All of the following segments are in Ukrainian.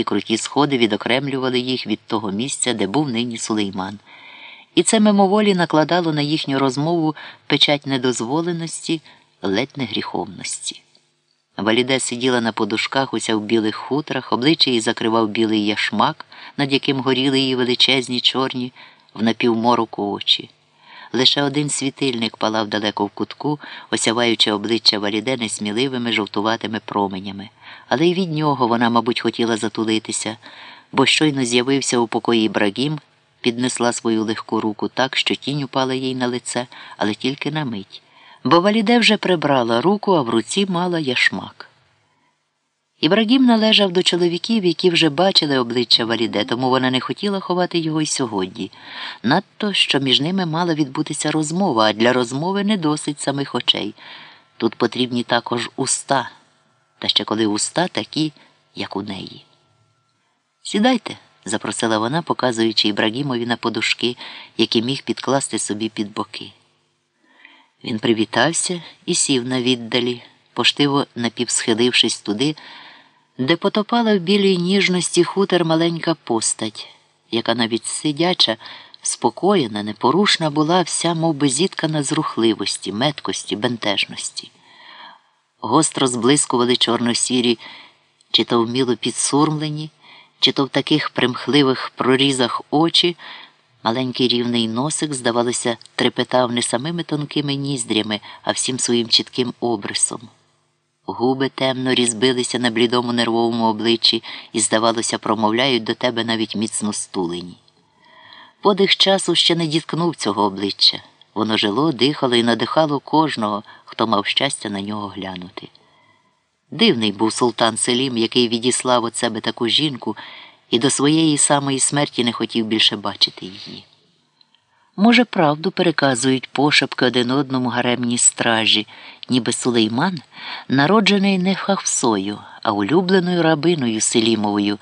і круті сходи відокремлювали їх від того місця, де був нині сулейман. І це мимоволі накладало на їхню розмову печать недозволеності, ледь не гріховності. Валіде сиділа на подушках уся в білих хутрах, обличчя її закривав білий яшмак, над яким горіли її величезні чорні в напівмороку очі. Лише один світильник палав далеко в кутку, осяваючи обличчя Валіде несміливими жовтуватими променями. Але й від нього вона, мабуть, хотіла затулитися, бо щойно з'явився у покої Брагім, піднесла свою легку руку так, що тінь упала їй на лице, але тільки на мить. Бо Валіде вже прибрала руку, а в руці мала яшмак. Ібрагім належав до чоловіків, які вже бачили обличчя Валіде, тому вона не хотіла ховати його й сьогодні. Надто, що між ними мала відбутися розмова, а для розмови не досить самих очей. Тут потрібні також уста, та ще коли уста такі, як у неї. Сідайте, запросила вона, показуючи Ібрагімові на подушки, які міг підкласти собі під боки. Він привітався і сів на віддалі, поштиво напівсхилившись туди, де потопала в білій ніжності хутер маленька постать, яка навіть сидяча, спокоєна, непорушна була вся мов би, зіткана з рухливості, меткості, бентежності. Гостро зблискували чорно-сірі, чи то вміло підсурмлені, чи то в таких примхливих прорізах очі. Маленький рівний носик, здавалося, трепетав не самими тонкими ніздрями, а всім своїм чітким обрисом. Губи темно різбилися на блідому нервовому обличчі і, здавалося, промовляють до тебе навіть міцно стулені. Подих часу ще не діткнув цього обличчя. Воно жило, дихало і надихало кожного, хто мав щастя на нього глянути. Дивний був султан Селім, який відіслав от себе таку жінку і до своєї самої смерті не хотів більше бачити її. Може, правду переказують пошепки один одному гаремні стражі, ніби сулейман, народжений не хавсою, а улюбленою рабиною Селімовою,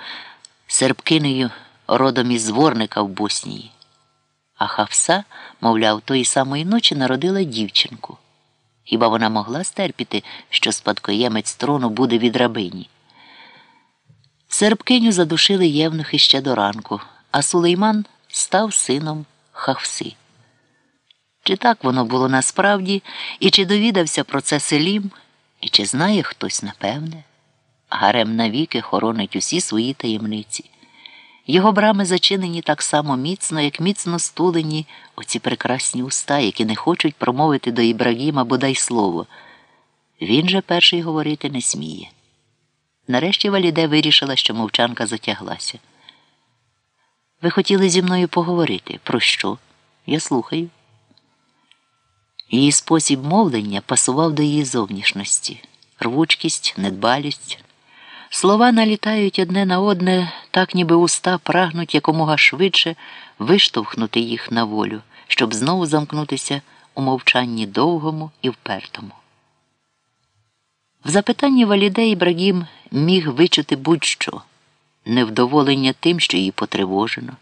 сербкинею родом із зворника в Боснії. А хавса, мовляв, тої самої ночі народила дівчинку. Хіба вона могла стерпіти, що спадкоємець трону буде від рабині? Сербкиню задушили євнухи ще до ранку, а сулейман став сином хавси. Чи так воно було насправді, і чи довідався про це селім, і чи знає хтось напевне? Гарем навіки хоронить усі свої таємниці. Його брами зачинені так само міцно, як міцно стулені оці прекрасні уста, які не хочуть промовити до Ібрагіма бодай слово. Він же перший говорити не сміє. Нарешті Валіде вирішила, що мовчанка затяглася. Ви хотіли зі мною поговорити. Про що? Я слухаю. Її спосіб мовлення пасував до її зовнішності рвучкість, недбалість. Слова налітають одне на одне, так ніби уста прагнуть якомога швидше виштовхнути їх на волю, щоб знову замкнутися у мовчанні довгому і впертому. В запитанні Валіде Ібрагім міг вичути будь-що невдоволення тим, що її потривожено,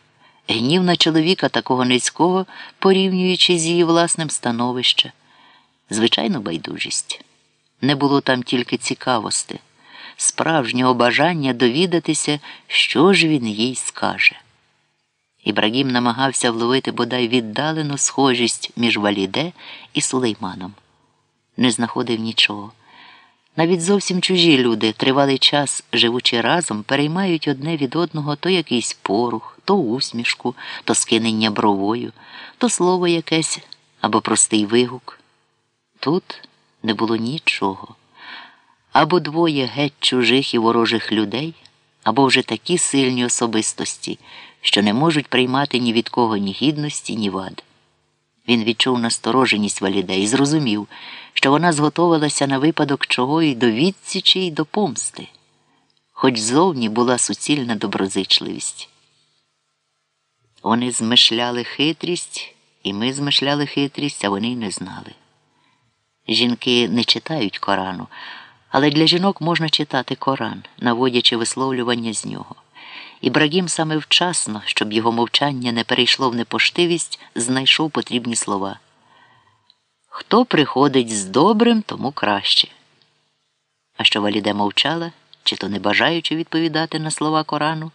гнів на чоловіка такого низького, порівнюючи з її власним становищем, звичайну байдужість. Не було там тільки цікавості, справжнього бажання довідатися, що ж він їй скаже. Ібрагім намагався вловити бодай віддалену схожість між Валіде і Сулейманом. Не знаходив нічого. Навіть зовсім чужі люди, тривалий час, живучи разом, переймають одне від одного то якийсь порух, то усмішку, то скинення бровою, то слово якесь або простий вигук. Тут не було нічого. Або двоє геть чужих і ворожих людей, або вже такі сильні особистості, що не можуть приймати ні від кого ні гідності, ні вад. Він відчув настороженість Валіде і зрозумів, що вона зготовилася на випадок чого й до відсічі, й до помсти, хоч зовні була суцільна доброзичливість. Вони змишляли хитрість, і ми змишляли хитрість, а вони й не знали. Жінки не читають Корану, але для жінок можна читати Коран, наводячи висловлювання з нього. Ібрагім саме вчасно, щоб його мовчання не перейшло в непоштивість, знайшов потрібні слова. Хто приходить з добрим, тому краще. А що Валіде мовчала, чи то не бажаючи відповідати на слова Корану,